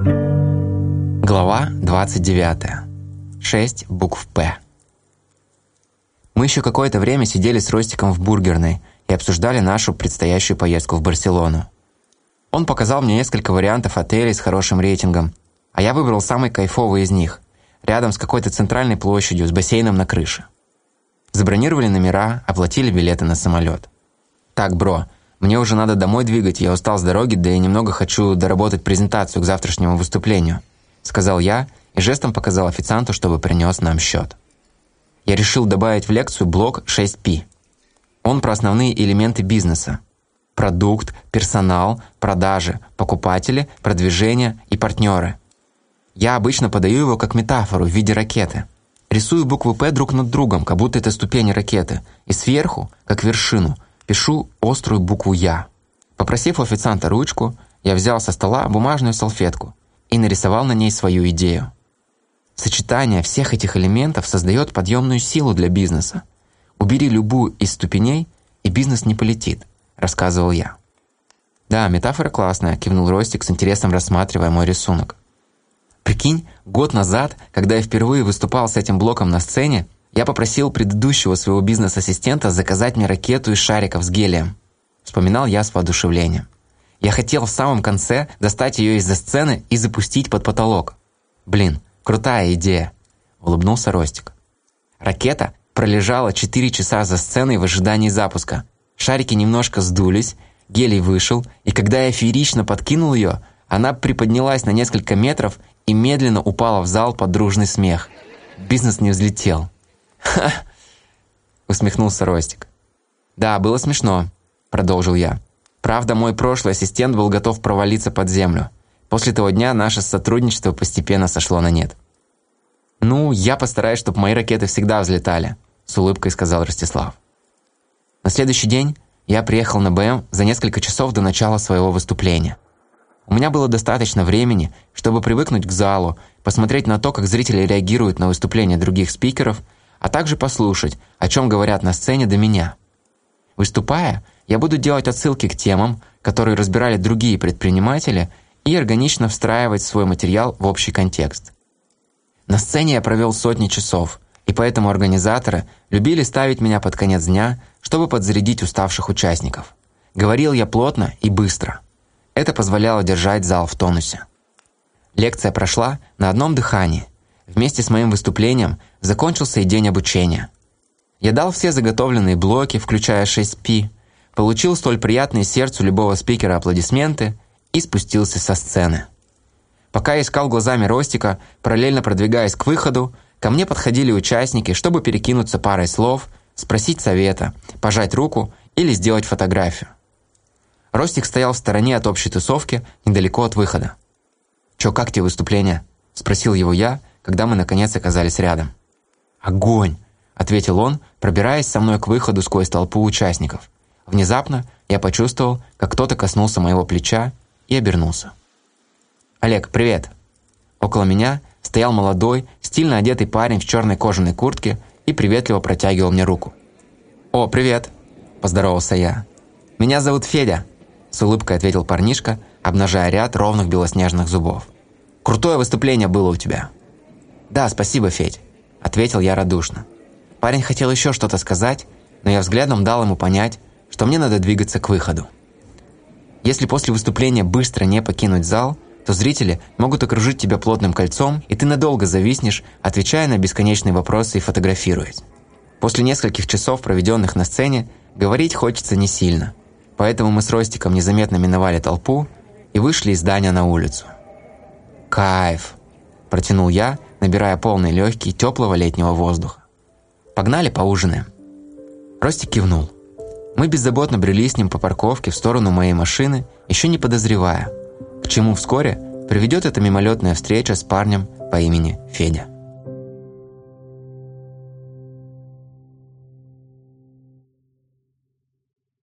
Глава 29. Шесть букв «П». Мы еще какое-то время сидели с Ростиком в бургерной и обсуждали нашу предстоящую поездку в Барселону. Он показал мне несколько вариантов отелей с хорошим рейтингом, а я выбрал самый кайфовый из них, рядом с какой-то центральной площадью с бассейном на крыше. Забронировали номера, оплатили билеты на самолет. «Так, бро, мне уже надо домой двигать, я устал с дороги, да и немного хочу доработать презентацию к завтрашнему выступлению», сказал я и жестом показал официанту, чтобы принес нам счет. Я решил добавить в лекцию блок 6P. Он про основные элементы бизнеса. Продукт, персонал, продажи, покупатели, продвижение и партнеры. Я обычно подаю его как метафору в виде ракеты. Рисую буквы «П» друг над другом, как будто это ступени ракеты, и сверху, как вершину – пишу острую букву «Я». Попросив у официанта ручку, я взял со стола бумажную салфетку и нарисовал на ней свою идею. Сочетание всех этих элементов создает подъемную силу для бизнеса. Убери любую из ступеней, и бизнес не полетит, рассказывал я. Да, метафора классная, кивнул Ростик с интересом рассматривая мой рисунок. Прикинь, год назад, когда я впервые выступал с этим блоком на сцене, я попросил предыдущего своего бизнес-ассистента заказать мне ракету из шариков с гелием. Вспоминал я с воодушевлением. Я хотел в самом конце достать ее из-за сцены и запустить под потолок. Блин, крутая идея, улыбнулся Ростик. Ракета пролежала 4 часа за сценой в ожидании запуска. Шарики немножко сдулись, гелий вышел, и когда я феерично подкинул ее, она приподнялась на несколько метров и медленно упала в зал под дружный смех. Бизнес не взлетел. Усмехнулся Ростик. «Да, было смешно», — продолжил я. «Правда, мой прошлый ассистент был готов провалиться под землю. После того дня наше сотрудничество постепенно сошло на нет». «Ну, я постараюсь, чтобы мои ракеты всегда взлетали», — с улыбкой сказал Ростислав. На следующий день я приехал на БМ за несколько часов до начала своего выступления. У меня было достаточно времени, чтобы привыкнуть к залу, посмотреть на то, как зрители реагируют на выступления других спикеров — а также послушать, о чем говорят на сцене до меня. Выступая, я буду делать отсылки к темам, которые разбирали другие предприниматели, и органично встраивать свой материал в общий контекст. На сцене я провел сотни часов, и поэтому организаторы любили ставить меня под конец дня, чтобы подзарядить уставших участников. Говорил я плотно и быстро. Это позволяло держать зал в тонусе. Лекция прошла на одном дыхании – Вместе с моим выступлением закончился и день обучения. Я дал все заготовленные блоки, включая 6P, получил столь приятные сердцу любого спикера аплодисменты и спустился со сцены. Пока я искал глазами Ростика, параллельно продвигаясь к выходу, ко мне подходили участники, чтобы перекинуться парой слов, спросить совета, пожать руку или сделать фотографию. Ростик стоял в стороне от общей тусовки, недалеко от выхода. «Чё, как тебе выступление?» – спросил его я, когда мы наконец оказались рядом. «Огонь!» – ответил он, пробираясь со мной к выходу сквозь толпу участников. Внезапно я почувствовал, как кто-то коснулся моего плеча и обернулся. «Олег, привет!» Около меня стоял молодой, стильно одетый парень в черной кожаной куртке и приветливо протягивал мне руку. «О, привет!» – поздоровался я. «Меня зовут Федя», – с улыбкой ответил парнишка, обнажая ряд ровных белоснежных зубов. «Крутое выступление было у тебя». «Да, спасибо, Федь», – ответил я радушно. Парень хотел еще что-то сказать, но я взглядом дал ему понять, что мне надо двигаться к выходу. Если после выступления быстро не покинуть зал, то зрители могут окружить тебя плотным кольцом, и ты надолго зависнешь, отвечая на бесконечные вопросы и фотографируясь. После нескольких часов, проведенных на сцене, говорить хочется не сильно. Поэтому мы с Ростиком незаметно миновали толпу и вышли из здания на улицу. «Кайф!» – протянул я, набирая полные легкие теплого летнего воздуха. «Погнали поужинаем». Ростик кивнул. Мы беззаботно брели с ним по парковке в сторону моей машины, еще не подозревая, к чему вскоре приведет эта мимолетная встреча с парнем по имени Федя.